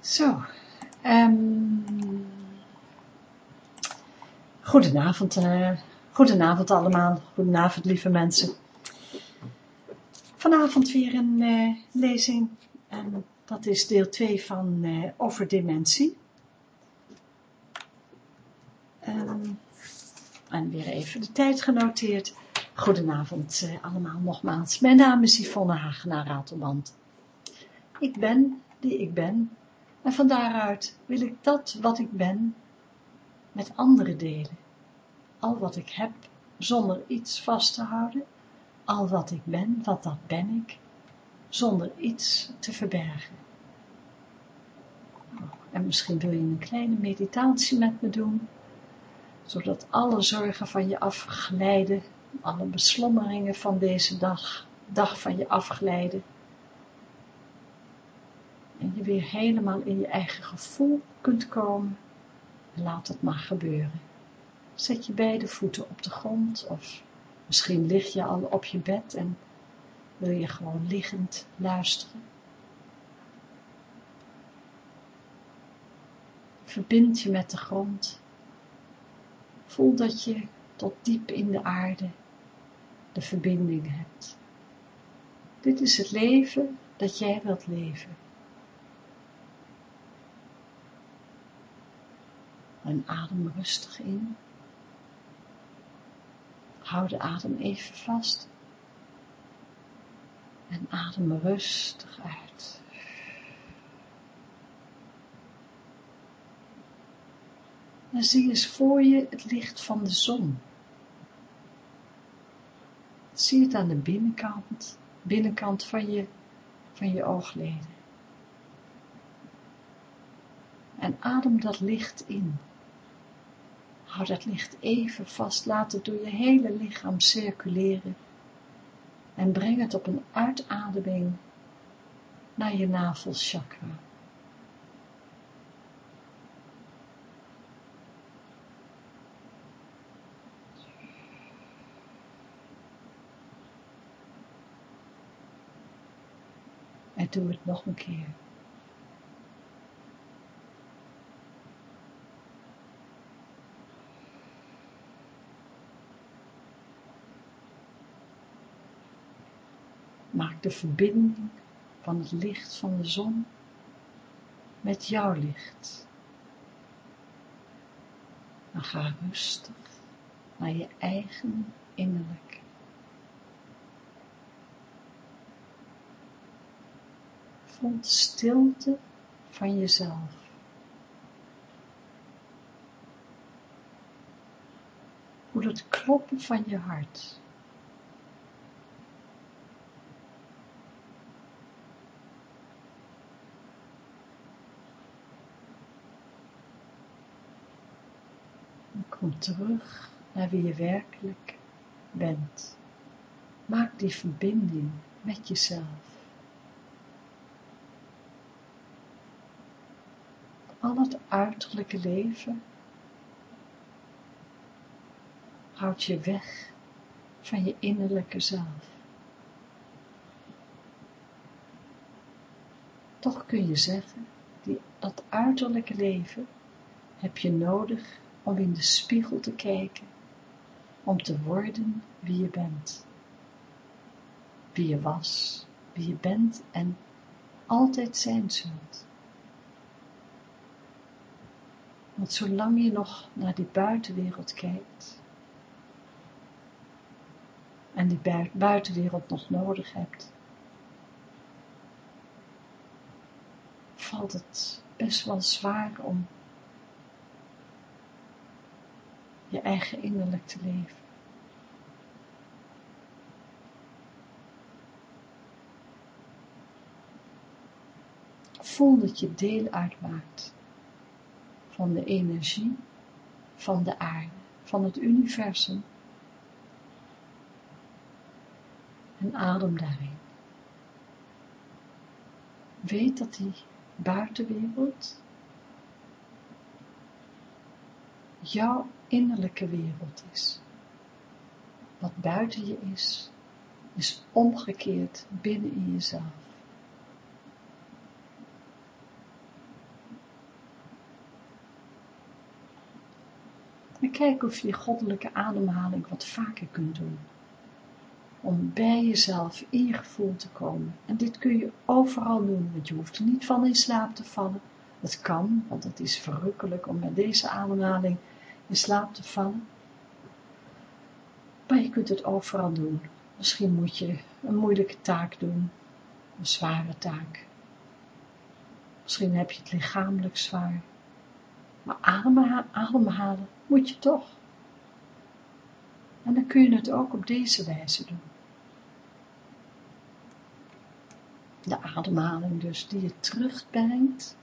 Zo, um, goedenavond, allemaal, goedenavond lieve mensen. Vanavond weer een uh, lezing en dat is deel 2 van uh, over dementie. Um, en weer even de tijd genoteerd. Goedenavond allemaal nogmaals. Mijn naam is Yvonne Hagenaar Ratelband. Ik ben die ik ben en van daaruit wil ik dat wat ik ben met anderen delen. Al wat ik heb, zonder iets vast te houden, al wat ik ben, wat dat ben ik, zonder iets te verbergen. Oh, en misschien wil je een kleine meditatie met me doen, zodat alle zorgen van je afglijden, alle beslommeringen van deze dag, dag van je afglijden, en je weer helemaal in je eigen gevoel kunt komen, laat het maar gebeuren. Zet je beide voeten op de grond of misschien lig je al op je bed en wil je gewoon liggend luisteren. Verbind je met de grond. Voel dat je tot diep in de aarde de verbinding hebt. Dit is het leven dat jij wilt leven. En adem rustig in. Hou de adem even vast. En adem rustig uit. En zie eens voor je het licht van de zon. Zie het aan de binnenkant, binnenkant van je, van je oogleden. En adem dat licht in. Hou dat licht even vast, laat het door je hele lichaam circuleren en breng het op een uitademing naar je navelchakra. En doe het nog een keer. Maak de verbinding van het licht van de zon met jouw licht. Dan ga rustig naar je eigen innerlijk. Voel de stilte van jezelf. Voel het kloppen van je hart. Kom terug naar wie je werkelijk bent. Maak die verbinding met jezelf. Al het uiterlijke leven houdt je weg van je innerlijke zelf. Toch kun je zeggen, die, dat uiterlijke leven heb je nodig om in de spiegel te kijken, om te worden wie je bent. Wie je was, wie je bent en altijd zijn zult. Want zolang je nog naar die buitenwereld kijkt, en die buitenwereld nog nodig hebt, valt het best wel zwaar om je eigen innerlijk te leven. Voel dat je deel uitmaakt van de energie van de aarde, van het universum. En adem daarin. Weet dat die buitenwereld jouw innerlijke wereld is. Wat buiten je is, is omgekeerd binnen in jezelf. En kijk of je die goddelijke ademhaling wat vaker kunt doen. Om bij jezelf in je gevoel te komen. En dit kun je overal doen, want je hoeft er niet van in slaap te vallen. Het kan, want het is verrukkelijk om met deze ademhaling in slaap te vallen. Maar je kunt het overal doen. Misschien moet je een moeilijke taak doen, een zware taak. Misschien heb je het lichamelijk zwaar. Maar ademhalen moet je toch. En dan kun je het ook op deze wijze doen. De ademhaling dus die je terugbrengt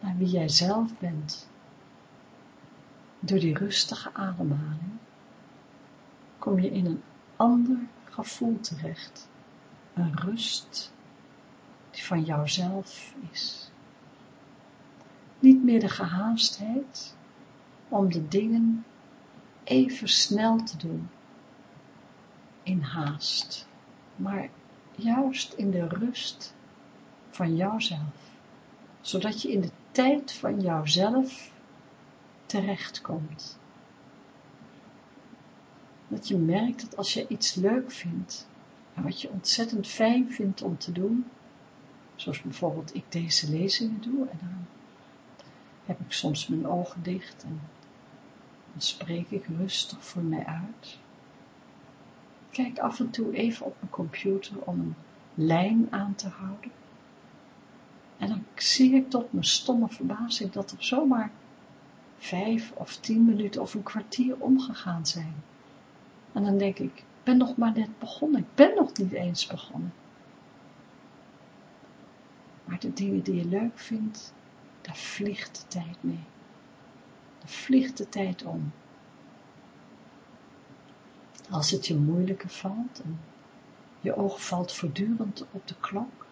naar wie jij zelf bent. Door die rustige ademhaling kom je in een ander gevoel terecht. Een rust die van jouzelf is. Niet meer de gehaastheid om de dingen even snel te doen in haast, maar juist in de rust van jouzelf, zodat je in de tijd van jouzelf terechtkomt. Dat je merkt dat als je iets leuk vindt, en wat je ontzettend fijn vindt om te doen, zoals bijvoorbeeld ik deze lezingen doe, en dan heb ik soms mijn ogen dicht en dan spreek ik rustig voor mij uit. Kijk af en toe even op mijn computer om een lijn aan te houden. En dan zie ik tot mijn stomme verbazing dat er zomaar vijf of tien minuten of een kwartier omgegaan zijn. En dan denk ik, ik ben nog maar net begonnen, ik ben nog niet eens begonnen. Maar de dingen die je leuk vindt, daar vliegt de tijd mee. Daar vliegt de tijd om. Als het je moeilijker valt en je oog valt voortdurend op de klok,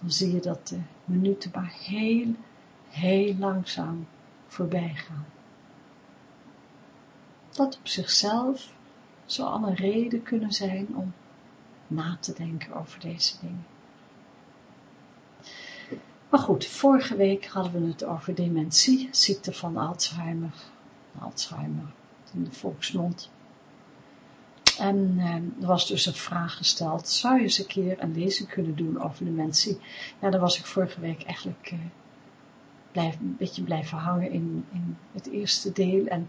dan zie je dat de minuten maar heel, heel langzaam voorbij gaan. Dat op zichzelf zou al een reden kunnen zijn om na te denken over deze dingen. Maar goed, vorige week hadden we het over dementie, ziekte van Alzheimer, Alzheimer in de volksmond. En eh, er was dus een vraag gesteld, zou je eens een keer een lezing kunnen doen over dementie? Ja, daar was ik vorige week eigenlijk eh, blijf, een beetje blijven hangen in, in het eerste deel. En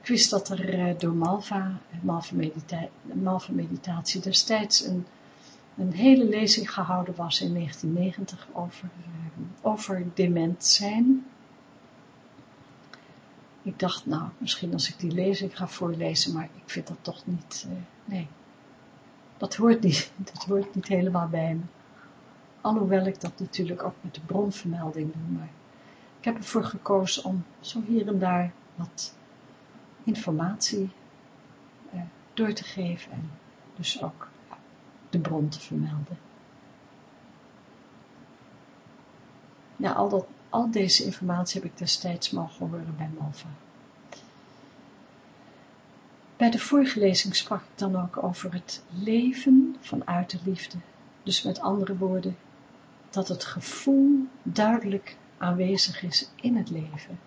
ik wist dat er eh, door Malva, Malva, Malva Meditatie destijds een een hele lezing gehouden was in 1990 over, uh, over dement zijn. Ik dacht, nou, misschien als ik die lezing ga voorlezen, maar ik vind dat toch niet, uh, nee, dat hoort niet, dat hoort niet helemaal bij me. Alhoewel ik dat natuurlijk ook met de bronvermelding doe, maar ik heb ervoor gekozen om zo hier en daar wat informatie uh, door te geven en dus ook de bron te vermelden. Ja, al, dat, al deze informatie heb ik destijds mogen horen bij Malva. Bij de vorige lezing sprak ik dan ook over het leven vanuit de liefde. Dus met andere woorden, dat het gevoel duidelijk aanwezig is in het leven.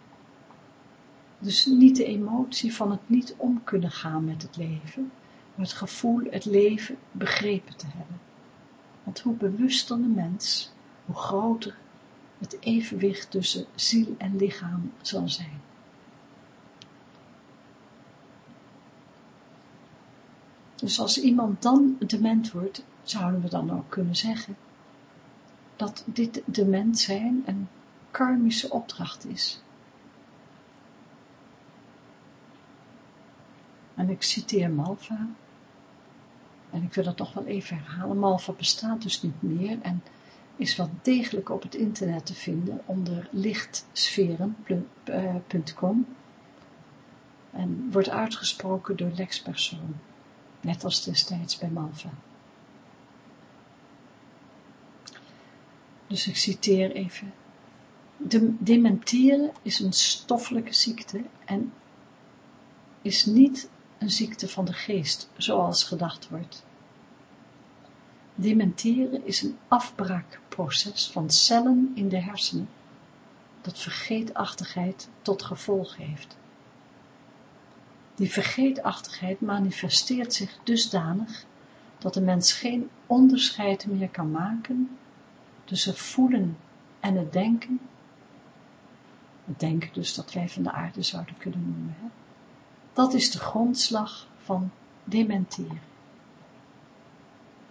Dus niet de emotie van het niet om kunnen gaan met het leven, het gevoel het leven begrepen te hebben. Want hoe bewuster de mens, hoe groter het evenwicht tussen ziel en lichaam zal zijn. Dus als iemand dan dement wordt, zouden we dan ook kunnen zeggen dat dit dement zijn een karmische opdracht is. En ik citeer Malva, en ik wil dat toch wel even herhalen. Malva bestaat dus niet meer en is wel degelijk op het internet te vinden onder lichtsferen.com en wordt uitgesproken door Lexpersoon, net als destijds bij Malva. Dus ik citeer even. De dementeren is een stoffelijke ziekte en is niet een ziekte van de geest, zoals gedacht wordt. Dementeren is een afbraakproces van cellen in de hersenen, dat vergeetachtigheid tot gevolg heeft. Die vergeetachtigheid manifesteert zich dusdanig dat de mens geen onderscheid meer kan maken tussen voelen en het denken. Het denken dus dat wij van de aarde zouden kunnen noemen. Hè? Dat is de grondslag van dementeren.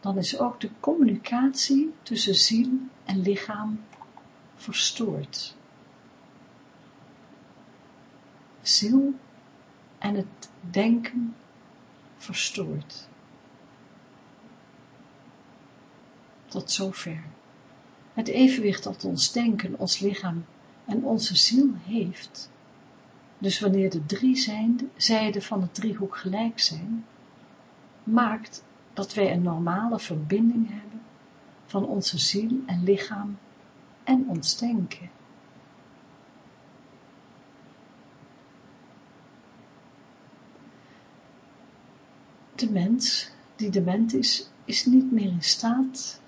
Dan is ook de communicatie tussen ziel en lichaam verstoord. Ziel en het denken verstoord. Tot zover. Het evenwicht dat ons denken, ons lichaam en onze ziel heeft, dus wanneer de drie zijden van het driehoek gelijk zijn, maakt dat wij een normale verbinding hebben van onze ziel en lichaam en ons denken. De mens die dement is, is niet meer in staat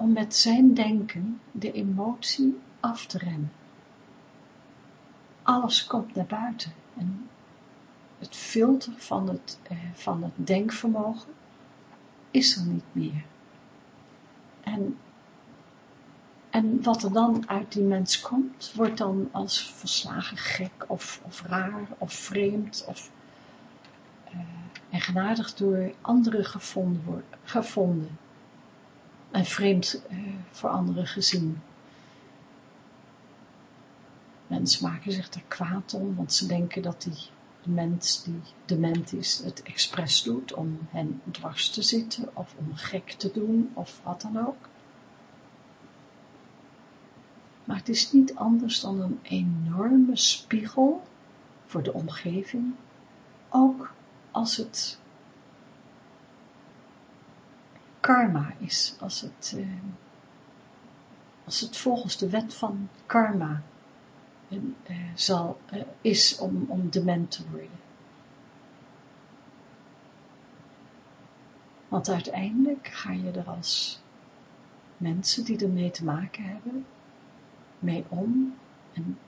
om met zijn denken de emotie af te remmen. Alles komt naar buiten en het filter van het, eh, van het denkvermogen is er niet meer. En, en wat er dan uit die mens komt, wordt dan als verslagen gek of, of raar of vreemd of uh, eigenaardig door anderen gevonden, gevonden en vreemd uh, voor anderen gezien. Mensen maken zich er kwaad om, want ze denken dat die mens die dement is het expres doet om hen dwars te zitten of om gek te doen of wat dan ook. Maar het is niet anders dan een enorme spiegel voor de omgeving, ook als het karma is, als het, eh, als het volgens de wet van karma uh, zal, uh, is om, om dement te worden. Want uiteindelijk ga je er als mensen die ermee te maken hebben, mee om en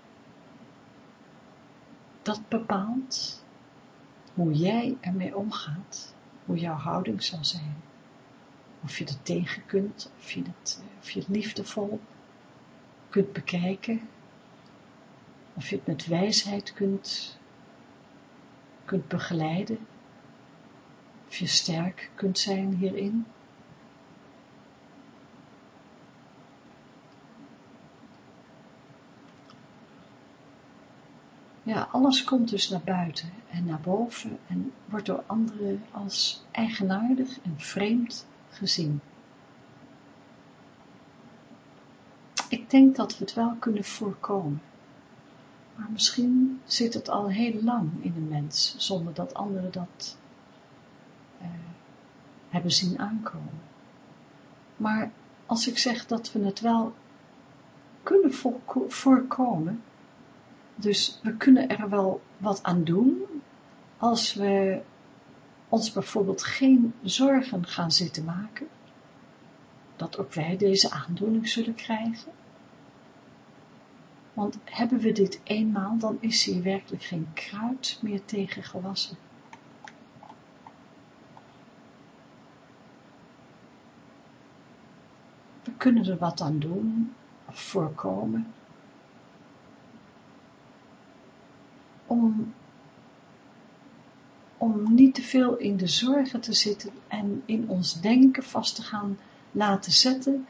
dat bepaalt hoe jij ermee omgaat, hoe jouw houding zal zijn. Of je er tegen kunt, of je het, of je liefdevol kunt bekijken, of je het met wijsheid kunt, kunt begeleiden, of je sterk kunt zijn hierin. Ja, alles komt dus naar buiten en naar boven en wordt door anderen als eigenaardig en vreemd gezien. Ik denk dat we het wel kunnen voorkomen. Maar misschien zit het al heel lang in een mens, zonder dat anderen dat uh, hebben zien aankomen. Maar als ik zeg dat we het wel kunnen voorkomen, dus we kunnen er wel wat aan doen, als we ons bijvoorbeeld geen zorgen gaan zitten maken, dat ook wij deze aandoening zullen krijgen, want hebben we dit eenmaal, dan is hier werkelijk geen kruid meer tegen gewassen. We kunnen er wat aan doen, of voorkomen, om, om niet te veel in de zorgen te zitten en in ons denken vast te gaan laten zetten,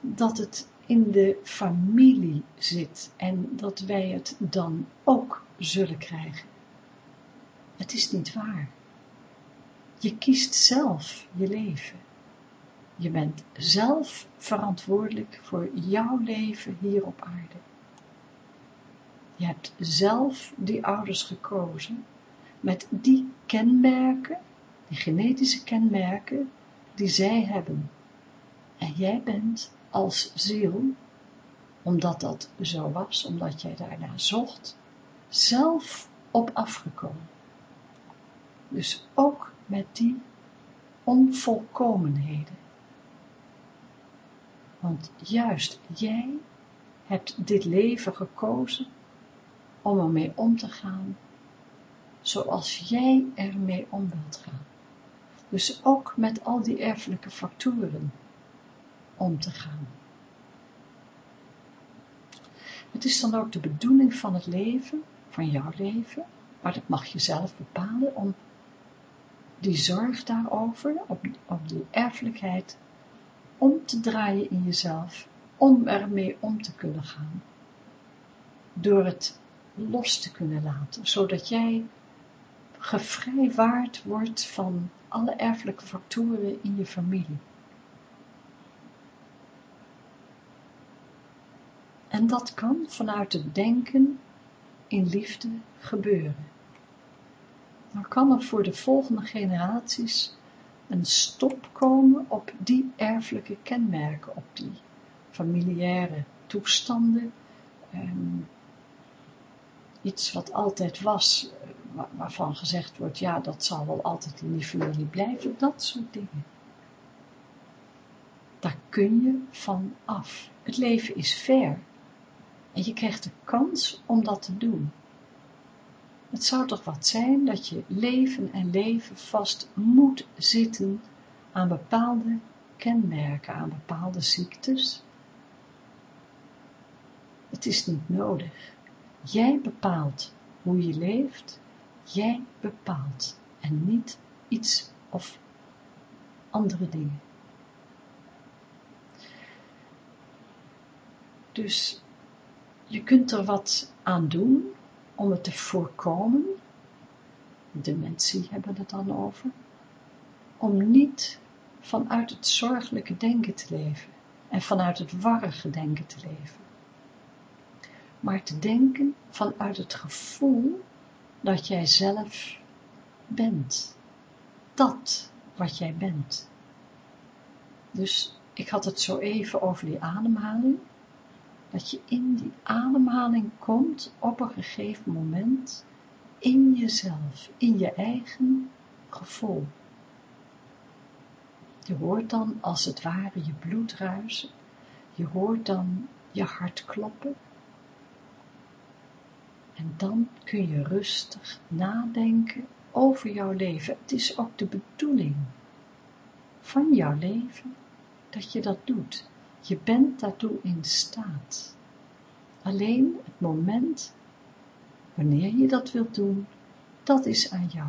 dat het in de familie zit en dat wij het dan ook zullen krijgen. Het is niet waar. Je kiest zelf je leven. Je bent zelf verantwoordelijk voor jouw leven hier op aarde. Je hebt zelf die ouders gekozen met die kenmerken, die genetische kenmerken die zij hebben. En jij bent als ziel, omdat dat zo was, omdat jij daarna zocht, zelf op afgekomen. Dus ook met die onvolkomenheden. Want juist jij hebt dit leven gekozen om ermee om te gaan zoals jij ermee om wilt gaan. Dus ook met al die erfelijke factoren om te gaan. Het is dan ook de bedoeling van het leven, van jouw leven, maar dat mag je zelf bepalen, om die zorg daarover, op die erfelijkheid, om te draaien in jezelf, om ermee om te kunnen gaan. Door het los te kunnen laten, zodat jij gevrijwaard wordt van alle erfelijke factoren in je familie. En dat kan vanuit het denken in liefde gebeuren. Dan kan er voor de volgende generaties een stop komen op die erfelijke kenmerken, op die familiaire toestanden, ehm, iets wat altijd was, waarvan gezegd wordt, ja, dat zal wel altijd in die familie blijven, dat soort dingen. Daar kun je van af. Het leven is fair. En je krijgt de kans om dat te doen. Het zou toch wat zijn dat je leven en leven vast moet zitten aan bepaalde kenmerken, aan bepaalde ziektes. Het is niet nodig. Jij bepaalt hoe je leeft, jij bepaalt en niet iets of andere dingen. Dus je kunt er wat aan doen om het te voorkomen, dementie hebben we het dan over, om niet vanuit het zorgelijke denken te leven en vanuit het warrige denken te leven, maar te denken vanuit het gevoel dat jij zelf bent, dat wat jij bent. Dus ik had het zo even over die ademhaling, dat je in die ademhaling komt op een gegeven moment in jezelf, in je eigen gevoel. Je hoort dan als het ware je bloed ruisen, je hoort dan je hart kloppen en dan kun je rustig nadenken over jouw leven. Het is ook de bedoeling van jouw leven dat je dat doet. Je bent daartoe in staat. Alleen het moment, wanneer je dat wilt doen, dat is aan jou.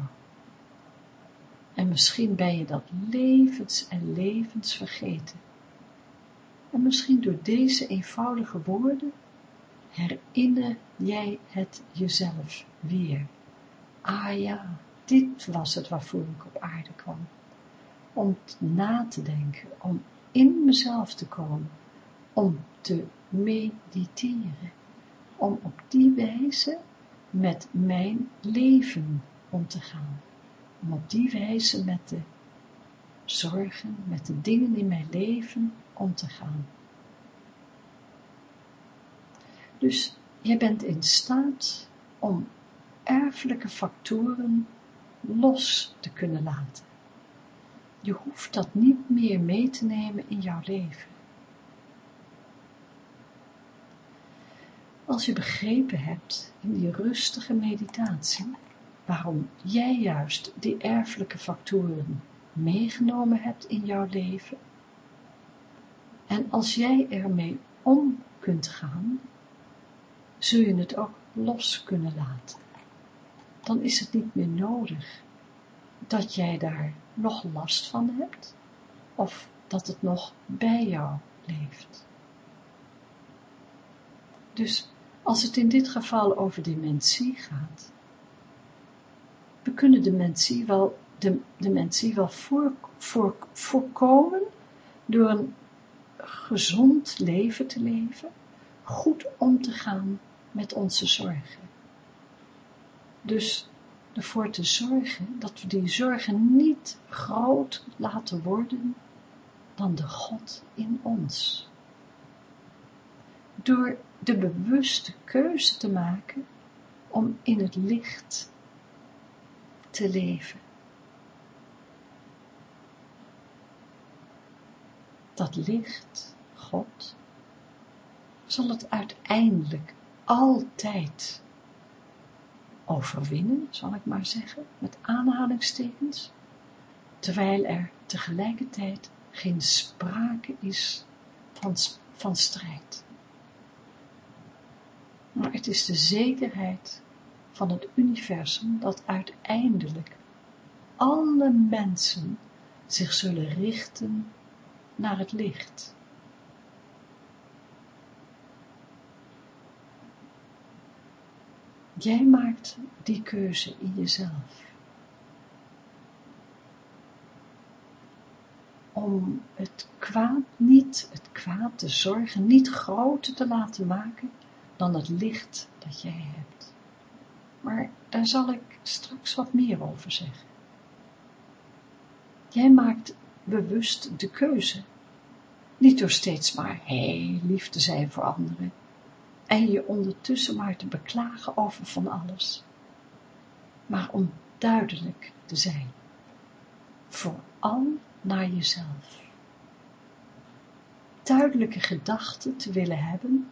En misschien ben je dat levens en levens vergeten. En misschien door deze eenvoudige woorden herinner jij het jezelf weer. Ah ja, dit was het waarvoor ik op aarde kwam. Om na te denken, om in mezelf te komen, om te mediteren, om op die wijze met mijn leven om te gaan, om op die wijze met de zorgen, met de dingen in mijn leven om te gaan. Dus je bent in staat om erfelijke factoren los te kunnen laten. Je hoeft dat niet meer mee te nemen in jouw leven. Als je begrepen hebt in die rustige meditatie, waarom jij juist die erfelijke factoren meegenomen hebt in jouw leven, en als jij ermee om kunt gaan, zul je het ook los kunnen laten. Dan is het niet meer nodig dat jij daar nog last van hebt, of dat het nog bij jou leeft. Dus als het in dit geval over dementie gaat, we kunnen dementie wel, de, dementie wel voor, voor, voorkomen door een gezond leven te leven, goed om te gaan met onze zorgen. Dus ervoor te zorgen dat we die zorgen niet groot laten worden dan de God in ons. Door de bewuste keuze te maken om in het licht te leven. Dat licht, God, zal het uiteindelijk altijd overwinnen, zal ik maar zeggen, met aanhalingstekens, terwijl er tegelijkertijd geen sprake is van, van strijd. Maar het is de zekerheid van het universum dat uiteindelijk alle mensen zich zullen richten naar het licht. Jij maakt die keuze in jezelf. Om het kwaad niet, het kwaad, de zorgen niet groter te laten maken dan het licht dat jij hebt. Maar daar zal ik straks wat meer over zeggen. Jij maakt bewust de keuze. Niet door steeds maar heel lief te zijn voor anderen en je ondertussen maar te beklagen over van alles, maar om duidelijk te zijn, vooral naar jezelf. Duidelijke gedachten te willen hebben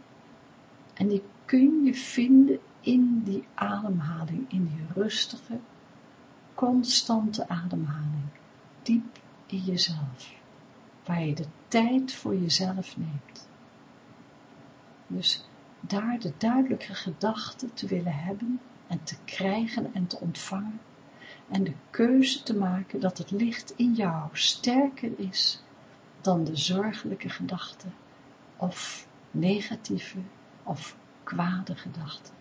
en die kun je vinden in die ademhaling, in die rustige, constante ademhaling, diep in jezelf, waar je de tijd voor jezelf neemt. Dus daar de duidelijke gedachte te willen hebben en te krijgen en te ontvangen en de keuze te maken dat het licht in jou sterker is dan de zorgelijke gedachten of negatieve of kwade gedachten.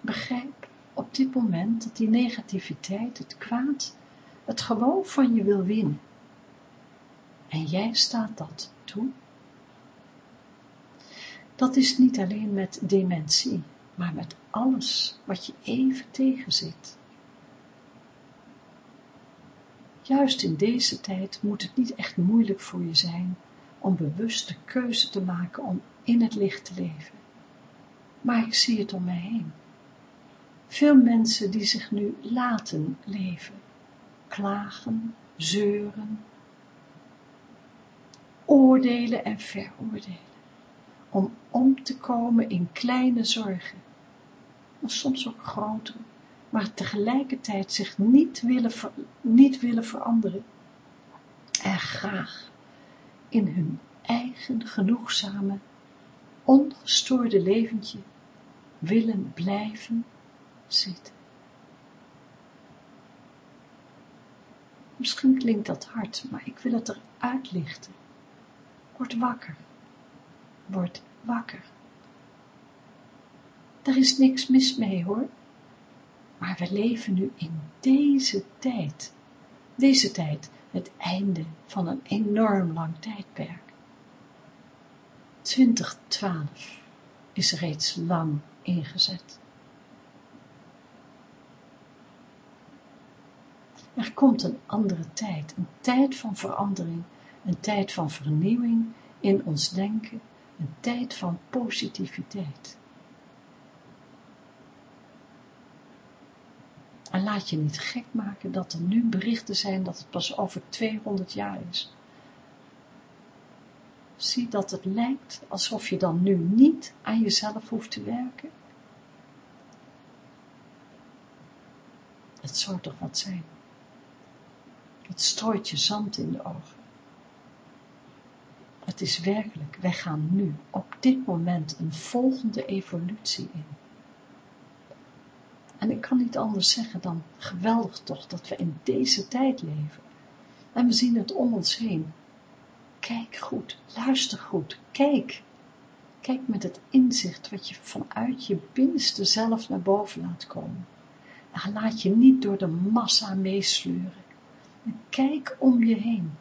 Begrijp op dit moment dat die negativiteit, het kwaad, het gewoon van je wil winnen en jij staat dat toe? Dat is niet alleen met dementie, maar met alles wat je even tegenzit. Juist in deze tijd moet het niet echt moeilijk voor je zijn om bewust de keuze te maken om in het licht te leven. Maar ik zie het om mij heen. Veel mensen die zich nu laten leven, klagen, zeuren, oordelen en veroordelen, om om te komen in kleine zorgen, en soms ook grotere, maar tegelijkertijd zich niet willen, niet willen veranderen en graag in hun eigen genoegzame, ongestoorde leventje willen blijven zitten. Misschien klinkt dat hard, maar ik wil het eruit lichten. Word wakker. Word wakker. Er is niks mis mee hoor. Maar we leven nu in deze tijd. Deze tijd, het einde van een enorm lang tijdperk. 2012 is reeds lang ingezet. Er komt een andere tijd, een tijd van verandering een tijd van vernieuwing in ons denken, een tijd van positiviteit. En laat je niet gek maken dat er nu berichten zijn dat het pas over 200 jaar is. Zie dat het lijkt alsof je dan nu niet aan jezelf hoeft te werken. Het zou toch wat zijn. Het strooit je zand in de ogen. Het is werkelijk, wij gaan nu op dit moment een volgende evolutie in. En ik kan niet anders zeggen dan geweldig toch dat we in deze tijd leven. En we zien het om ons heen. Kijk goed, luister goed, kijk. Kijk met het inzicht wat je vanuit je binnenste zelf naar boven laat komen. En laat je niet door de massa meesleuren. En kijk om je heen.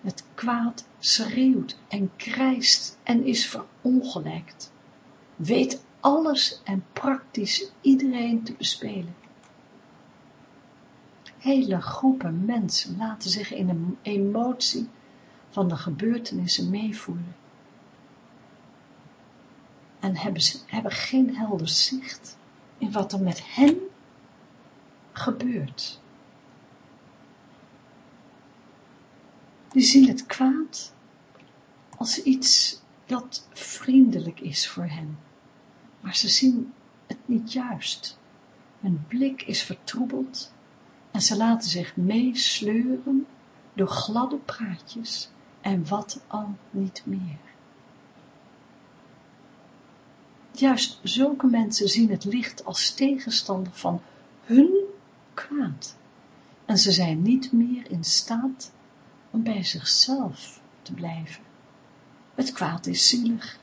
Het kwaad schreeuwt en krijst en is verongelijkt. Weet alles en praktisch iedereen te bespelen. Hele groepen mensen laten zich in een emotie van de gebeurtenissen meevoeren. En hebben, hebben geen helder zicht in wat er met hen gebeurt. Die zien het kwaad als iets dat vriendelijk is voor hen. Maar ze zien het niet juist. Hun blik is vertroebeld en ze laten zich meesleuren door gladde praatjes en wat al niet meer. Juist zulke mensen zien het licht als tegenstander van hun kwaad. En ze zijn niet meer in staat om bij zichzelf te blijven. Het kwaad is zielig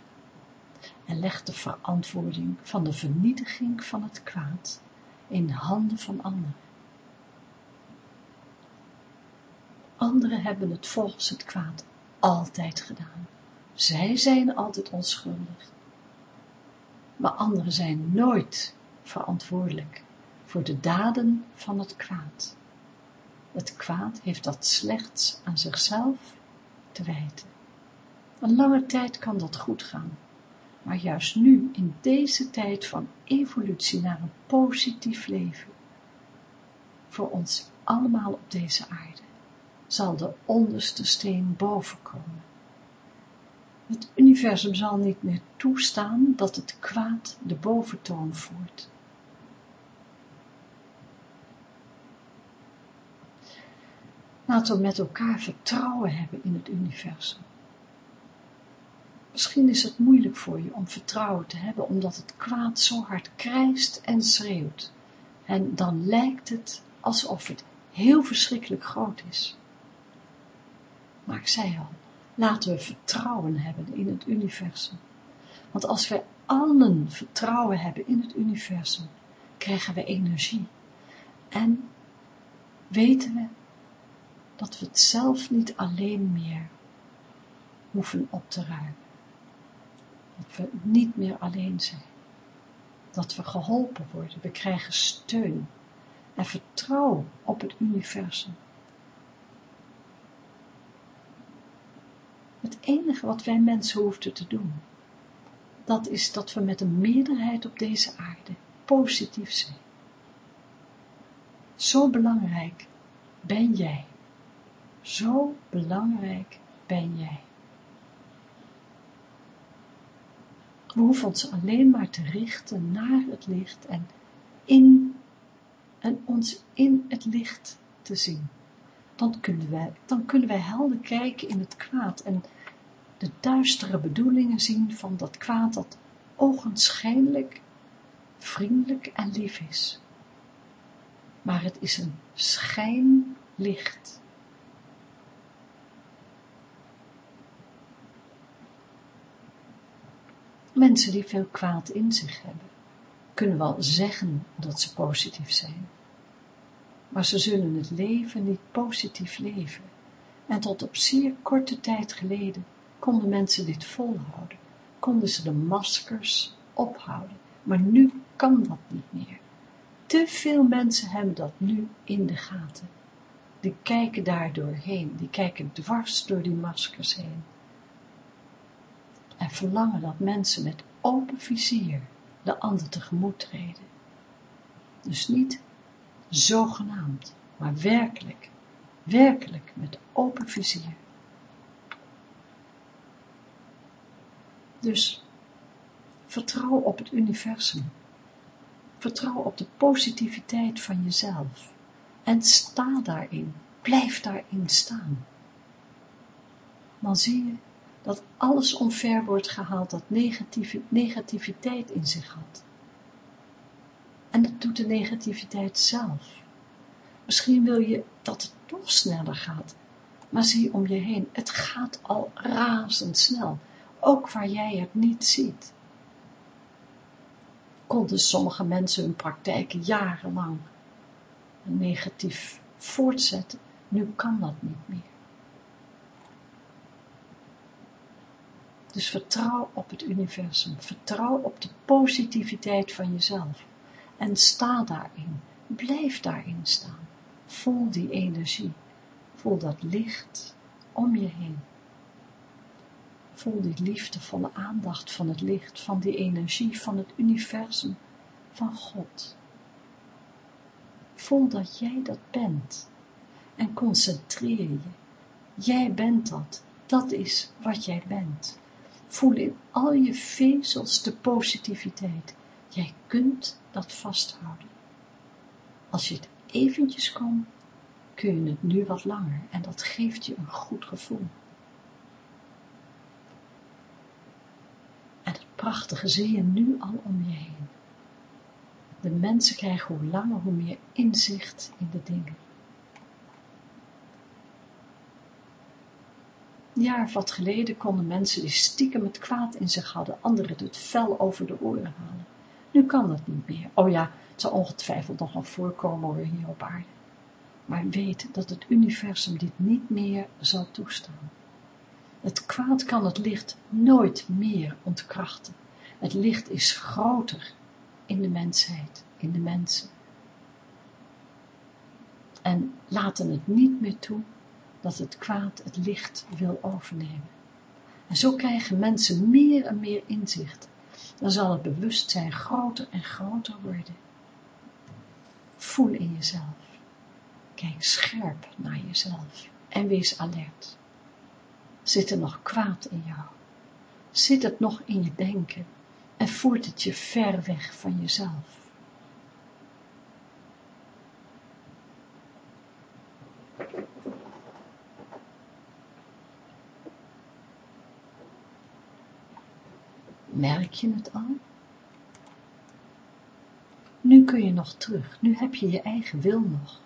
en legt de verantwoording van de vernietiging van het kwaad in handen van anderen. Anderen hebben het volgens het kwaad altijd gedaan. Zij zijn altijd onschuldig. Maar anderen zijn nooit verantwoordelijk voor de daden van het kwaad. Het kwaad heeft dat slechts aan zichzelf te wijten. Een lange tijd kan dat goed gaan, maar juist nu, in deze tijd van evolutie naar een positief leven, voor ons allemaal op deze aarde, zal de onderste steen bovenkomen. Het universum zal niet meer toestaan dat het kwaad de boventoon voert. Laten we met elkaar vertrouwen hebben in het universum. Misschien is het moeilijk voor je om vertrouwen te hebben, omdat het kwaad zo hard krijst en schreeuwt. En dan lijkt het alsof het heel verschrikkelijk groot is. Maar ik zei al, laten we vertrouwen hebben in het universum. Want als wij allen vertrouwen hebben in het universum, krijgen we energie. En weten we dat we het zelf niet alleen meer hoeven op te ruimen. Dat we niet meer alleen zijn. Dat we geholpen worden, we krijgen steun en vertrouwen op het universum. Het enige wat wij mensen hoefden te doen, dat is dat we met een meerderheid op deze aarde positief zijn. Zo belangrijk ben jij. Zo belangrijk ben jij. We hoeven ons alleen maar te richten naar het licht en, in, en ons in het licht te zien. Dan kunnen, wij, dan kunnen wij helder kijken in het kwaad en de duistere bedoelingen zien van dat kwaad dat ogenschijnlijk vriendelijk en lief is. Maar het is een schijnlicht. Mensen die veel kwaad in zich hebben, kunnen wel zeggen dat ze positief zijn. Maar ze zullen het leven niet positief leven. En tot op zeer korte tijd geleden konden mensen dit volhouden, konden ze de maskers ophouden. Maar nu kan dat niet meer. Te veel mensen hebben dat nu in de gaten. Die kijken daar doorheen, die kijken dwars door die maskers heen. En verlangen dat mensen met open vizier de ander tegemoet treden. Dus niet zogenaamd, maar werkelijk, werkelijk met open vizier. Dus vertrouw op het universum. Vertrouw op de positiviteit van jezelf. En sta daarin. Blijf daarin staan. Dan zie je dat alles omver wordt gehaald dat negativiteit in zich had. En dat doet de negativiteit zelf. Misschien wil je dat het nog sneller gaat, maar zie om je heen, het gaat al razendsnel ook waar jij het niet ziet. Konden sommige mensen hun praktijken jarenlang negatief voortzetten, nu kan dat niet meer. Dus vertrouw op het universum, vertrouw op de positiviteit van jezelf en sta daarin, blijf daarin staan. Voel die energie, voel dat licht om je heen. Voel die liefdevolle aandacht van het licht, van die energie, van het universum, van God. Voel dat jij dat bent en concentreer je. Jij bent dat, dat is wat jij bent. Voel in al je vezels de positiviteit. Jij kunt dat vasthouden. Als je het eventjes kon, kun je het nu wat langer en dat geeft je een goed gevoel. En het prachtige zie je nu al om je heen. De mensen krijgen hoe langer hoe meer inzicht in de dingen. Een jaar of wat geleden konden mensen die stiekem het kwaad in zich hadden, anderen het fel over de oren halen. Nu kan dat niet meer. Oh ja, het zal ongetwijfeld nog wel voorkomen hoor hier op aarde. Maar weet dat het universum dit niet meer zal toestaan. Het kwaad kan het licht nooit meer ontkrachten. Het licht is groter in de mensheid, in de mensen. En laten het niet meer toe dat het kwaad het licht wil overnemen. En zo krijgen mensen meer en meer inzicht. Dan zal het bewustzijn groter en groter worden. Voel in jezelf. Kijk scherp naar jezelf en wees alert. Zit er nog kwaad in jou? Zit het nog in je denken en voert het je ver weg van jezelf? Je het al? Nu kun je nog terug, nu heb je je eigen wil nog.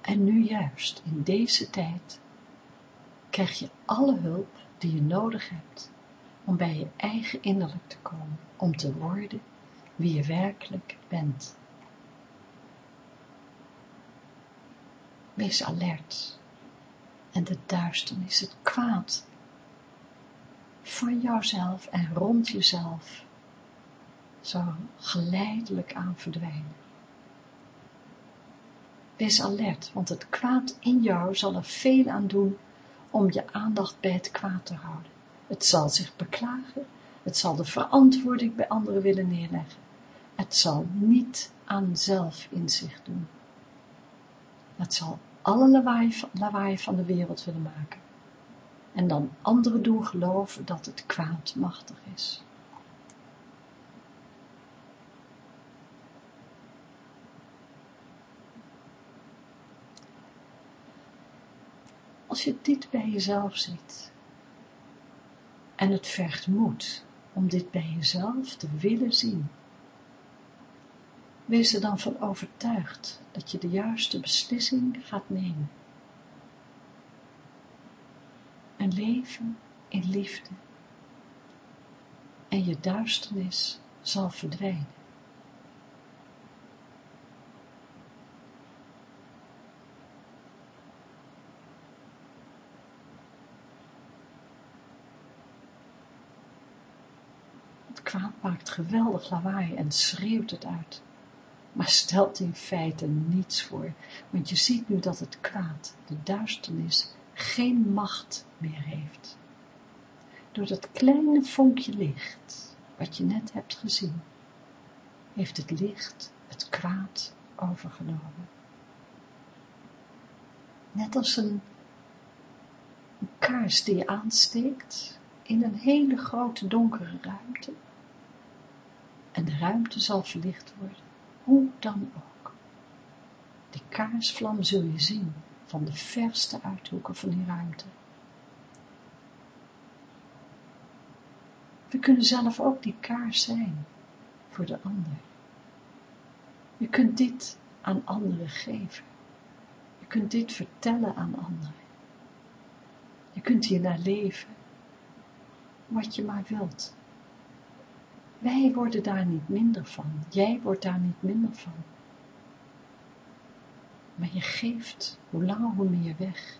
En nu juist, in deze tijd, krijg je alle hulp die je nodig hebt om bij je eigen innerlijk te komen, om te worden wie je werkelijk bent. Wees alert en de duisternis, het kwaad van jouzelf en rond jezelf zo geleidelijk aan verdwijnen. Wees alert, want het kwaad in jou zal er veel aan doen om je aandacht bij het kwaad te houden. Het zal zich beklagen, het zal de verantwoording bij anderen willen neerleggen. Het zal niet aan zelfinzicht doen. Het zal alle lawaai van de wereld willen maken en dan anderen doen geloven dat het kwaad machtig is. Als je dit bij jezelf ziet, en het vergt moed om dit bij jezelf te willen zien, wees er dan van overtuigd dat je de juiste beslissing gaat nemen en leven in liefde. En je duisternis zal verdwijnen. Het kwaad maakt geweldig lawaai en schreeuwt het uit, maar stelt in feite niets voor, want je ziet nu dat het kwaad, de duisternis, geen macht meer heeft. Door dat kleine vonkje licht, wat je net hebt gezien, heeft het licht het kwaad overgenomen. Net als een, kaars die je aansteekt in een hele grote donkere ruimte. En de ruimte zal verlicht worden, hoe dan ook. Die kaarsvlam zul je zien van de verste uithoeken van die ruimte. We kunnen zelf ook die kaars zijn voor de ander. Je kunt dit aan anderen geven. Je kunt dit vertellen aan anderen. Je kunt hier naar leven, wat je maar wilt. Wij worden daar niet minder van. Jij wordt daar niet minder van. Maar je geeft hoe langer hoe meer weg.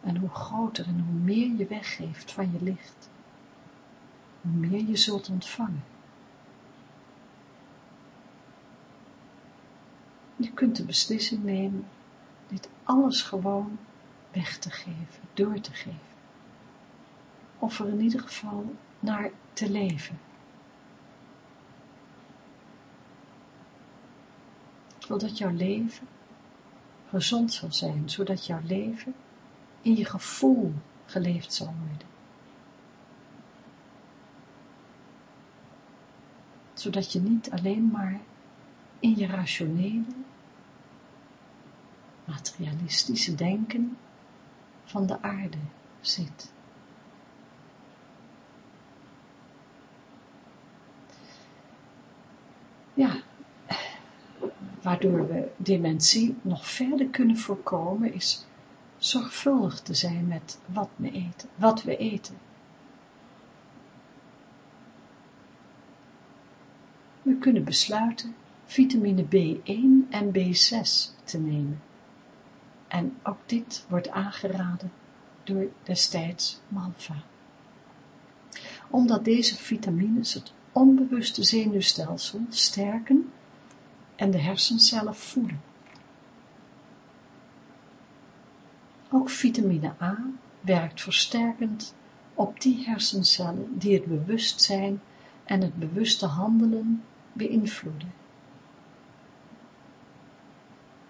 En hoe groter en hoe meer je weggeeft van je licht, hoe meer je zult ontvangen. Je kunt de beslissing nemen dit alles gewoon weg te geven, door te geven. Of er in ieder geval naar te leven. Wil dat jouw leven gezond zal zijn, zodat jouw leven in je gevoel geleefd zal worden. Zodat je niet alleen maar in je rationele, materialistische denken van de aarde zit. Ja, waardoor we dementie nog verder kunnen voorkomen, is zorgvuldig te zijn met wat we eten. Wat we eten. We kunnen besluiten vitamine B1 en B6 te nemen. En ook dit wordt aangeraden door destijds Malva. Omdat deze vitamines het onbewuste zenuwstelsel sterken en de hersencellen voeden. Ook vitamine A werkt versterkend op die hersencellen die het bewustzijn en het bewuste handelen beïnvloeden.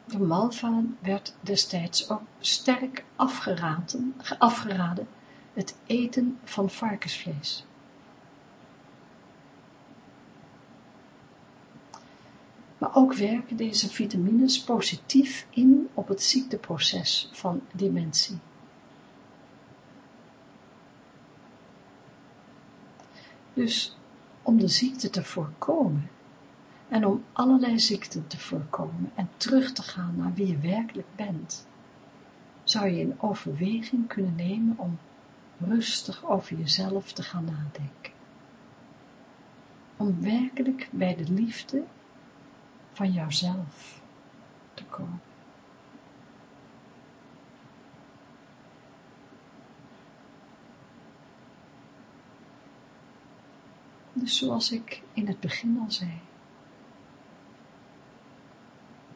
De malva werd destijds ook sterk afgeraden, afgeraden het eten van varkensvlees. Maar ook werken deze vitamines positief in op het ziekteproces van dementie. Dus om de ziekte te voorkomen en om allerlei ziekten te voorkomen en terug te gaan naar wie je werkelijk bent, zou je in overweging kunnen nemen om rustig over jezelf te gaan nadenken. Om werkelijk bij de liefde van jouzelf te komen. Dus zoals ik in het begin al zei,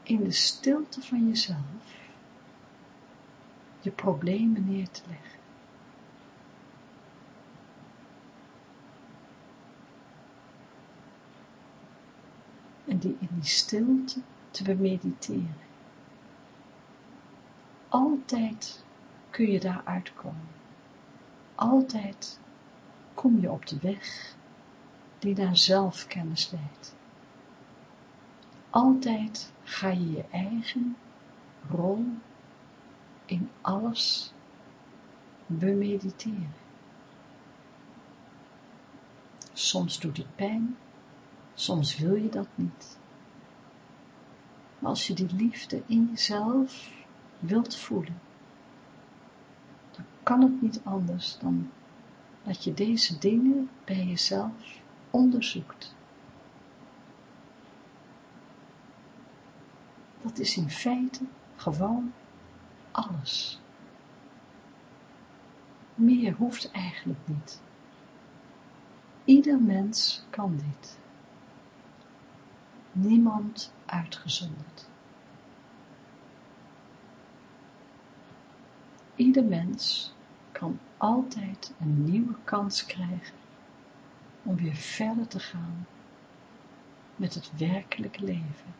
in de stilte van jezelf je problemen neer te leggen. Die in die stilte te bemediteren. Altijd kun je daar uitkomen. Altijd kom je op de weg die naar zelfkennis leidt. Altijd ga je je eigen rol in alles bemediteren. Soms doet het pijn, soms wil je dat niet. Maar als je die liefde in jezelf wilt voelen, dan kan het niet anders dan dat je deze dingen bij jezelf onderzoekt. dat is in feite gewoon alles. Meer hoeft eigenlijk niet. Ieder mens kan dit. Niemand uitgezonderd. Ieder mens kan altijd een nieuwe kans krijgen om weer verder te gaan met het werkelijke leven.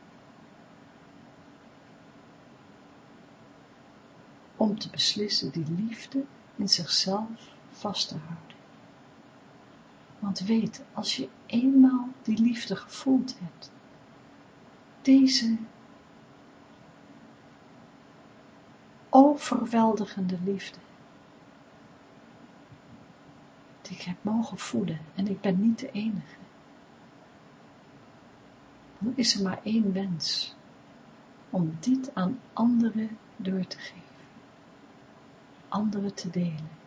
om te beslissen die liefde in zichzelf vast te houden. Want weet, als je eenmaal die liefde gevoeld hebt, deze overweldigende liefde, die ik heb mogen voelen, en ik ben niet de enige, dan is er maar één wens, om dit aan anderen door te geven? Anderen te delen.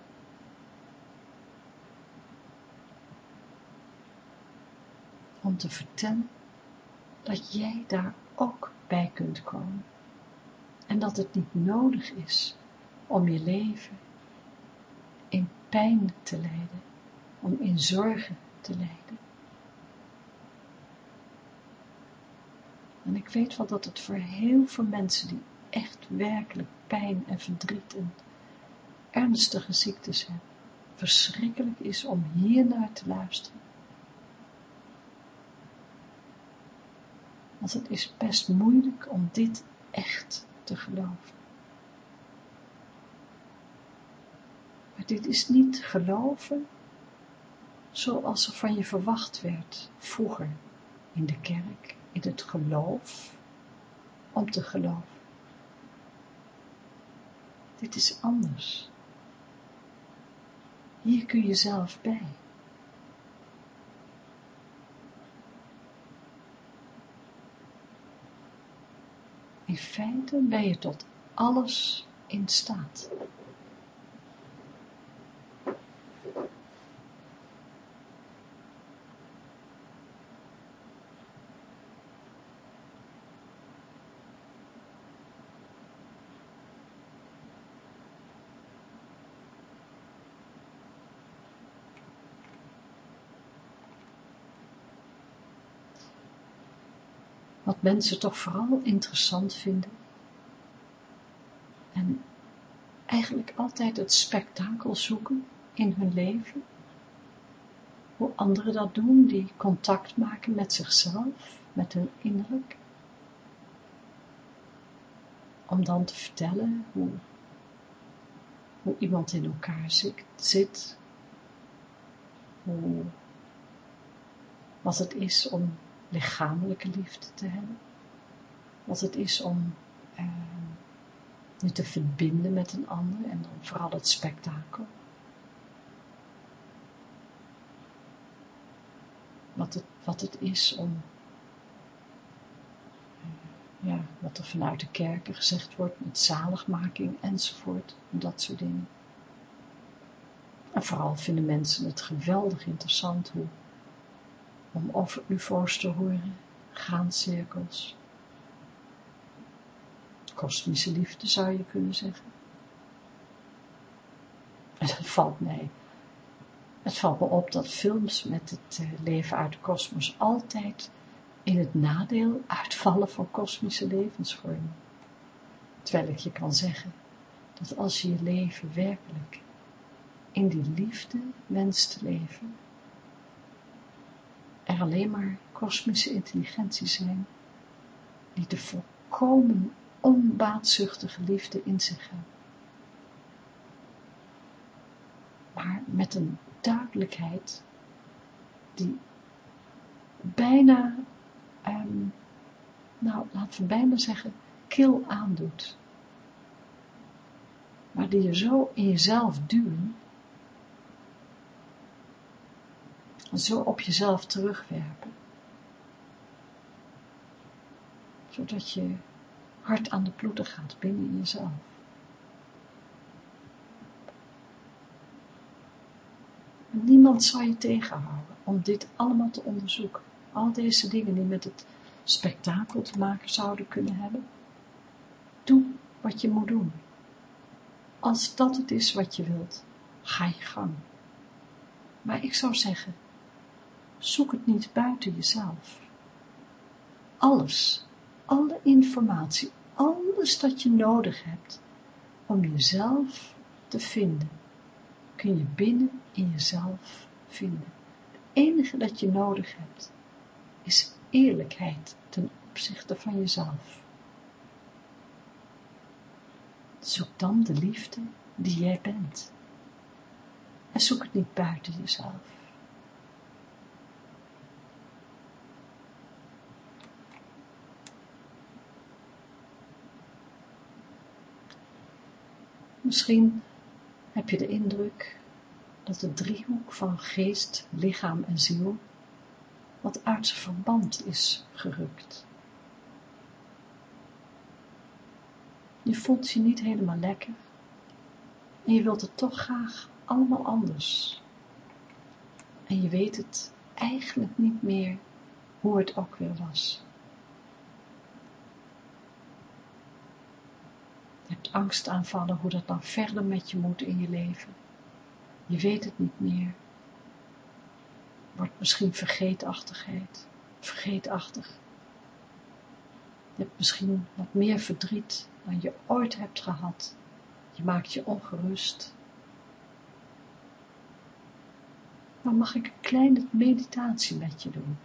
Om te vertellen dat jij daar ook bij kunt komen. En dat het niet nodig is om je leven in pijn te leiden, om in zorgen te leiden. En ik weet wel dat het voor heel veel mensen die echt werkelijk pijn en verdriet en ernstige ziektes hebben, verschrikkelijk is om hier naar te luisteren. Want het is best moeilijk om dit echt te geloven. Maar dit is niet geloven zoals er van je verwacht werd vroeger in de kerk, in het geloof, om te geloven. Dit is anders. Hier kun je zelf bij. In feite ben je tot alles in staat. Mensen toch vooral interessant vinden. En eigenlijk altijd het spektakel zoeken in hun leven. Hoe anderen dat doen, die contact maken met zichzelf, met hun innerlijk. Om dan te vertellen hoe, hoe iemand in elkaar zit, zit hoe, wat het is om lichamelijke liefde te hebben. Wat het is om uh, je te verbinden met een ander en dan vooral het spektakel. Wat het, wat het is om, uh, ja, wat er vanuit de kerken gezegd wordt met zaligmaking enzovoort, en dat soort dingen. En vooral vinden mensen het geweldig interessant hoe om over ufo's te horen, graancirkels. Kosmische liefde zou je kunnen zeggen. En dat valt mij. Het valt me op dat films met het eh, leven uit de kosmos altijd in het nadeel uitvallen van kosmische levensvormen. Terwijl ik je kan zeggen dat als je je leven werkelijk in die liefde wenst te leven, er alleen maar kosmische intelligentie zijn, die de volkomen onbaatzuchtige liefde in zich hebben. Maar met een duidelijkheid die bijna, um, nou laten we bijna zeggen, kil aandoet. Maar die je zo in jezelf duwen, zo op jezelf terugwerpen. Zodat je hart aan de ploeten gaat binnen jezelf. Niemand zal je tegenhouden om dit allemaal te onderzoeken. Al deze dingen die met het spektakel te maken zouden kunnen hebben. Doe wat je moet doen. Als dat het is wat je wilt, ga je gang. Maar ik zou zeggen, zoek het niet buiten jezelf. Alles, alle informatie, alles dat je nodig hebt om jezelf te vinden, kun je binnen in jezelf vinden. Het enige dat je nodig hebt, is eerlijkheid ten opzichte van jezelf. Zoek dan de liefde die jij bent. En zoek het niet buiten jezelf. Misschien heb je de indruk dat de driehoek van geest, lichaam en ziel wat uit zijn verband is gerukt. Je voelt je niet helemaal lekker en je wilt het toch graag allemaal anders. En je weet het eigenlijk niet meer hoe het ook weer was. Je hebt angstaanvallen hoe dat dan verder met je moet in je leven. Je weet het niet meer. Wordt misschien vergeetachtigheid, vergeetachtig. Je hebt misschien wat meer verdriet dan je ooit hebt gehad. Je maakt je ongerust. Maar mag ik een kleine meditatie met je doen?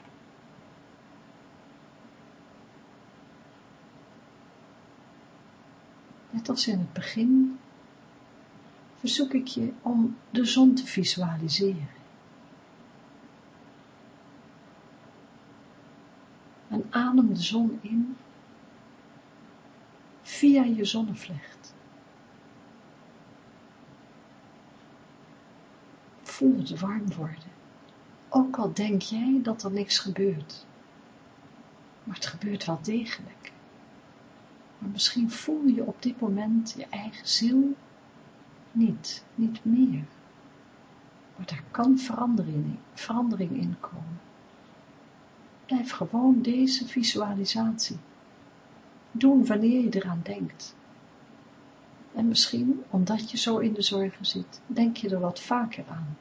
Net als in het begin verzoek ik je om de zon te visualiseren. En adem de zon in via je zonnevlecht. Voel het warm worden, ook al denk jij dat er niks gebeurt. Maar het gebeurt wel degelijk. Maar misschien voel je op dit moment je eigen ziel niet, niet meer. Maar daar kan verandering, verandering in komen. Blijf gewoon deze visualisatie doen wanneer je eraan denkt. En misschien, omdat je zo in de zorgen zit, denk je er wat vaker aan.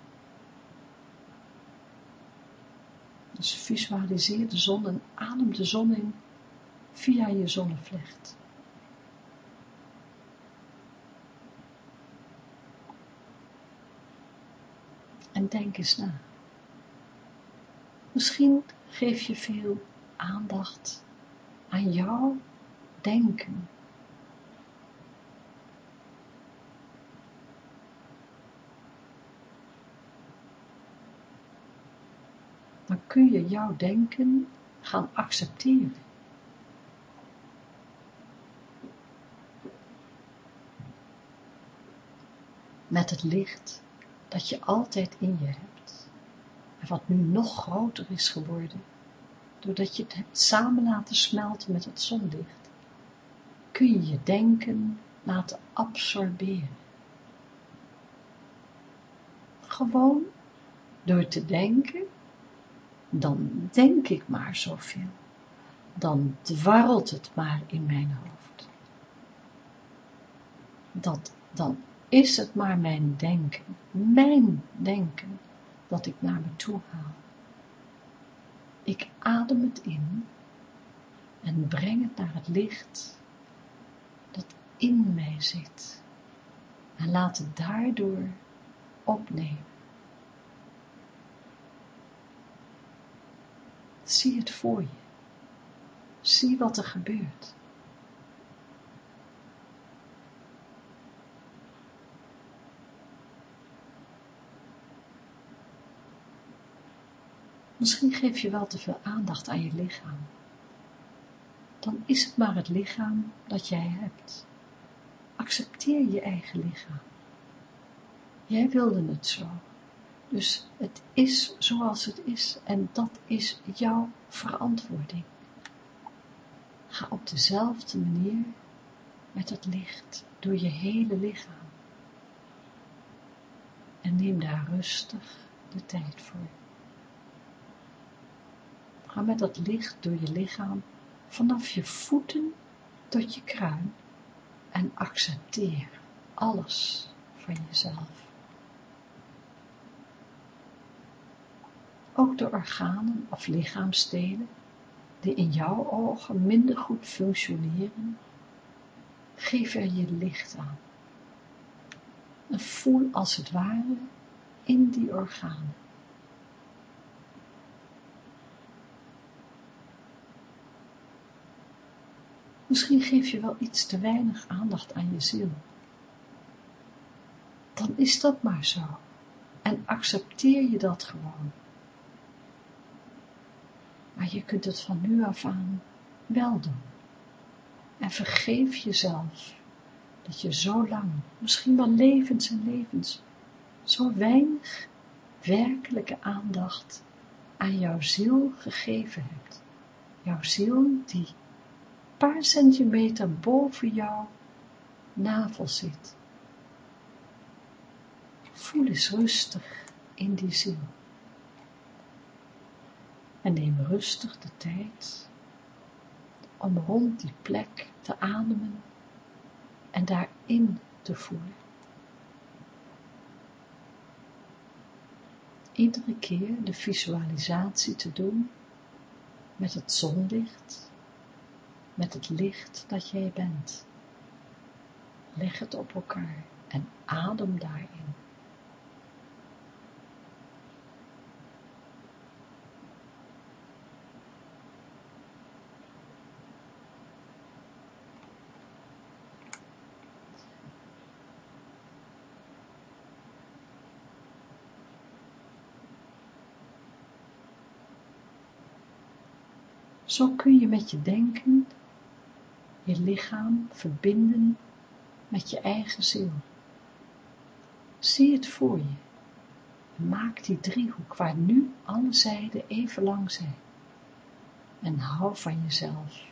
Dus visualiseer de zon en adem de zon in via je zonnevlecht. En denk eens na. Misschien geef je veel aandacht aan jouw denken. Dan kun je jouw denken gaan accepteren. Met het licht dat je altijd in je hebt en wat nu nog groter is geworden doordat je het hebt samen laten smelten met het zonlicht, kun je je denken laten absorberen. Gewoon door te denken, dan denk ik maar zoveel, dan dwarrelt het maar in mijn hoofd. Dat, dan is het maar mijn denken, mijn denken, dat ik naar me toe haal. Ik adem het in en breng het naar het licht dat in mij zit en laat het daardoor opnemen. Zie het voor je. Zie wat er gebeurt. Misschien geef je wel te veel aandacht aan je lichaam. Dan is het maar het lichaam dat jij hebt. Accepteer je eigen lichaam. Jij wilde het zo. Dus het is zoals het is en dat is jouw verantwoording. Ga op dezelfde manier met het licht door je hele lichaam. En neem daar rustig de tijd voor. Ga met dat licht door je lichaam vanaf je voeten tot je kruin en accepteer alles van jezelf. Ook de organen of lichaamsdelen die in jouw ogen minder goed functioneren, geef er je licht aan. En voel als het ware in die organen. Misschien geef je wel iets te weinig aandacht aan je ziel. Dan is dat maar zo. En accepteer je dat gewoon. Maar je kunt het van nu af aan wel doen. En vergeef jezelf dat je zo lang, misschien wel levens en levens, zo weinig werkelijke aandacht aan jouw ziel gegeven hebt. Jouw ziel die paar centimeter boven jouw navel zit. Voel eens rustig in die ziel. En neem rustig de tijd om rond die plek te ademen en daarin te voelen. Iedere keer de visualisatie te doen met het zonlicht met het licht dat jij bent. Leg het op elkaar en adem daarin. Zo kun je met je denken je lichaam verbinden met je eigen ziel. Zie het voor je. Maak die driehoek waar nu alle zijden even lang zijn. En hou van jezelf.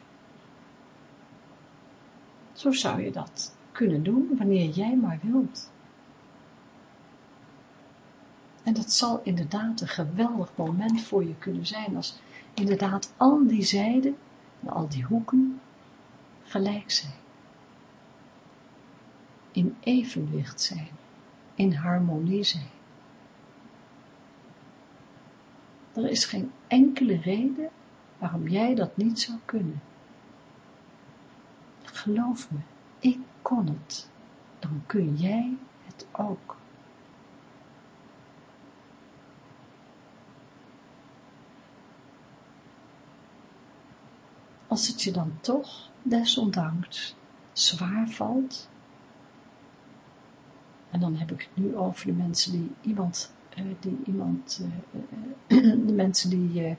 Zo zou je dat kunnen doen wanneer jij maar wilt. En dat zal inderdaad een geweldig moment voor je kunnen zijn, als inderdaad al die zijden en al die hoeken gelijk zijn. In evenwicht zijn, in harmonie zijn. Er is geen enkele reden waarom jij dat niet zou kunnen. Geloof me, ik kon het, dan kun jij het ook. Als het je dan toch, desondanks, zwaar valt, en dan heb ik het nu over de mensen die iemand, uh, die iemand, uh, uh, de mensen die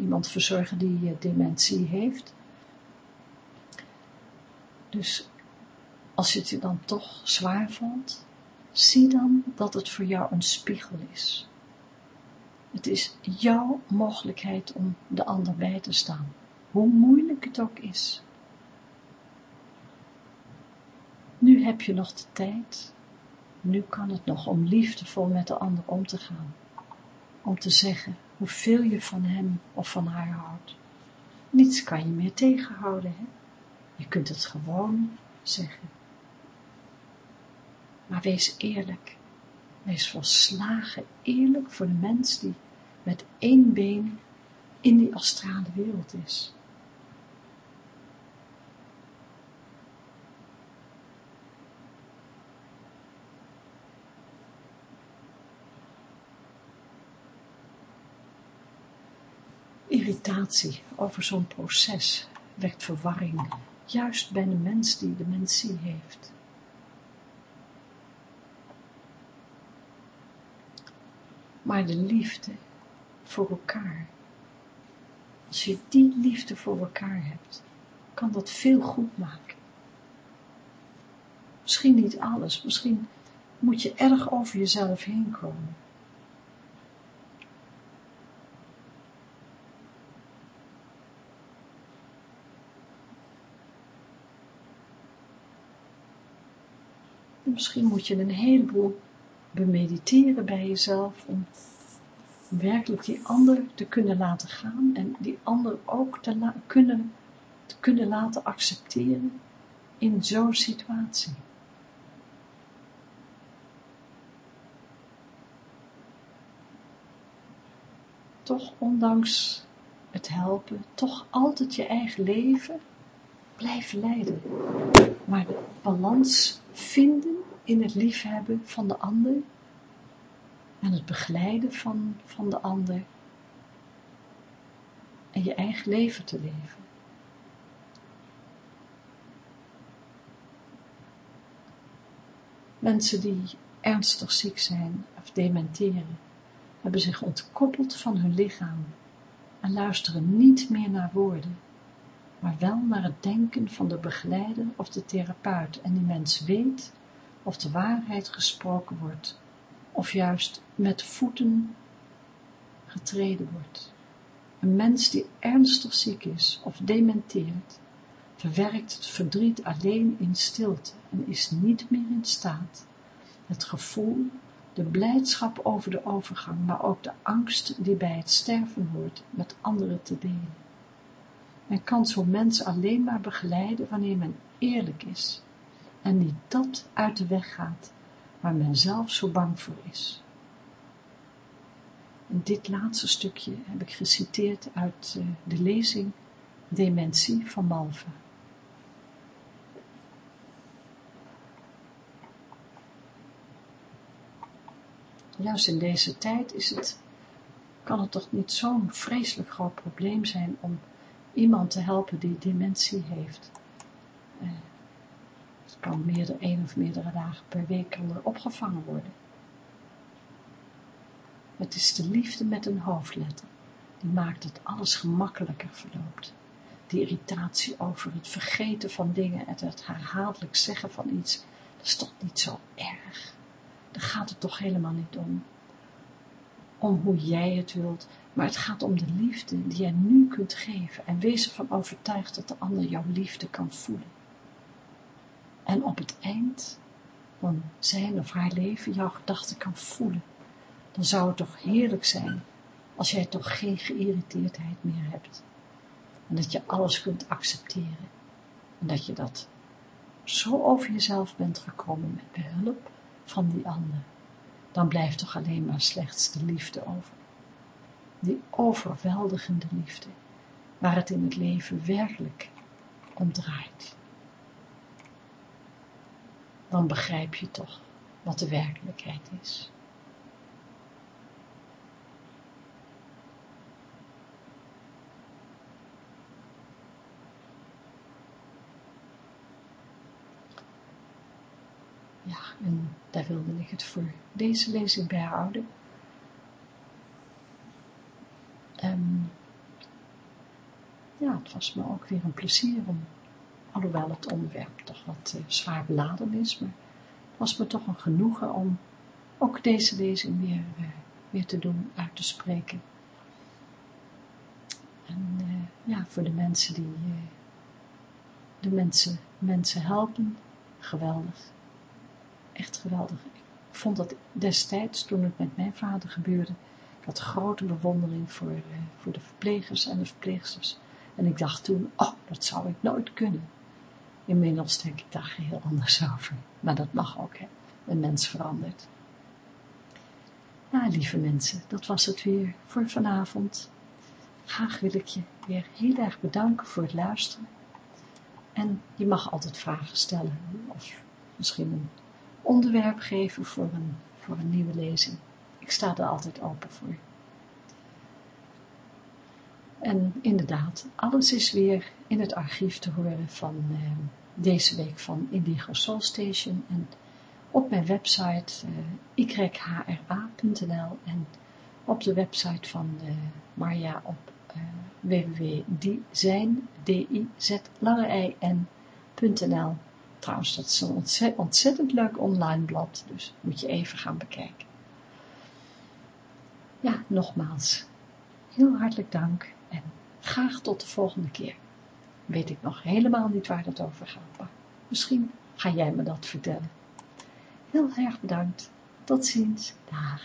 iemand verzorgen die dementie heeft. Dus als het je dan toch zwaar valt, zie dan dat het voor jou een spiegel is. Het is jouw mogelijkheid om de ander bij te staan, hoe moeilijk het ook is. Nu heb je nog de tijd, nu kan het nog om liefdevol met de ander om te gaan, om te zeggen hoeveel je van hem of van haar houdt. Niets kan je meer tegenhouden, hè? Je kunt het gewoon zeggen. Maar wees eerlijk. Wees volslagen eerlijk voor de mens die met één been in die astrale wereld is. Irritatie over zo'n proces wekt verwarring, juist bij de mens die dementie heeft. maar de liefde voor elkaar. Als je die liefde voor elkaar hebt, kan dat veel goed maken. Misschien niet alles, misschien moet je erg over jezelf heen komen. Misschien moet je een heleboel bemediteren bij jezelf om werkelijk die ander te kunnen laten gaan en die ander ook te, kunnen, te kunnen laten accepteren in zo'n situatie. Toch ondanks het helpen, toch altijd je eigen leven blijven leiden. Maar de balans vinden in het liefhebben van de ander en het begeleiden van, van de ander en je eigen leven te leven. Mensen die ernstig ziek zijn of dementeren, hebben zich ontkoppeld van hun lichaam en luisteren niet meer naar woorden, maar wel naar het denken van de begeleider of de therapeut en die mens weet of de waarheid gesproken wordt, of juist met voeten getreden wordt. Een mens die ernstig ziek is of dementeert, verwerkt het verdriet alleen in stilte en is niet meer in staat het gevoel, de blijdschap over de overgang, maar ook de angst die bij het sterven hoort, met anderen te delen. Men kan zo'n mens alleen maar begeleiden wanneer men eerlijk is en niet dat uit de weg gaat waar men zelf zo bang voor is. Dit laatste stukje heb ik geciteerd uit eh, de lezing Dementie van Malva. Juist in deze tijd is het, kan het toch niet zo'n vreselijk groot probleem zijn om iemand te helpen die dementie heeft. Eh, kan meerdere, één of meerdere dagen per week opgevangen worden. Het is de liefde met een hoofdletter. die maakt dat alles gemakkelijker verloopt. Die irritatie over het vergeten van dingen en het herhaaldelijk zeggen van iets, dat is toch niet zo erg. Daar gaat het toch helemaal niet om. Om hoe jij het wilt, maar het gaat om de liefde die jij nu kunt geven en wees ervan overtuigd dat de ander jouw liefde kan voelen. En op het eind van zijn of haar leven jouw gedachten kan voelen, dan zou het toch heerlijk zijn als jij toch geen geïrriteerdheid meer hebt. En dat je alles kunt accepteren. En dat je dat zo over jezelf bent gekomen met behulp van die ander. Dan blijft toch alleen maar slechts de liefde over. Die overweldigende liefde, waar het in het leven werkelijk om draait. Dan begrijp je toch wat de werkelijkheid is. Ja, en daar wilde ik het voor deze lezing bij houden. En ja, het was me ook weer een plezier om, alhoewel het onderwerp toch wat uh, zwaar beladen is, maar het was me toch een genoegen om ook deze lezing weer, uh, weer te doen, uit te spreken. En uh, ja, voor de mensen die de mensen, mensen helpen, geweldig echt geweldig. Ik vond dat destijds, toen het met mijn vader gebeurde, had grote bewondering voor, voor de verplegers en de verpleegsters. En ik dacht toen, oh, dat zou ik nooit kunnen. Inmiddels denk ik daar heel anders over. Maar dat mag ook, hè. Een mens verandert. Nou, lieve mensen, dat was het weer voor vanavond. Graag wil ik je weer heel erg bedanken voor het luisteren. En je mag altijd vragen stellen, of misschien een onderwerp geven voor een, voor een nieuwe lezing. Ik sta er altijd open voor. En inderdaad, alles is weer in het archief te horen van eh, deze week van Indigo Soul Station. En op mijn website uh, yhra.nl en op de website van uh, Marja op www.dizlangein.nl Trouwens, dat is een ontzettend leuk online blad, dus moet je even gaan bekijken. Ja, nogmaals, heel hartelijk dank en graag tot de volgende keer. Weet ik nog helemaal niet waar het over gaat, maar misschien ga jij me dat vertellen. Heel erg bedankt. Tot ziens. Dag.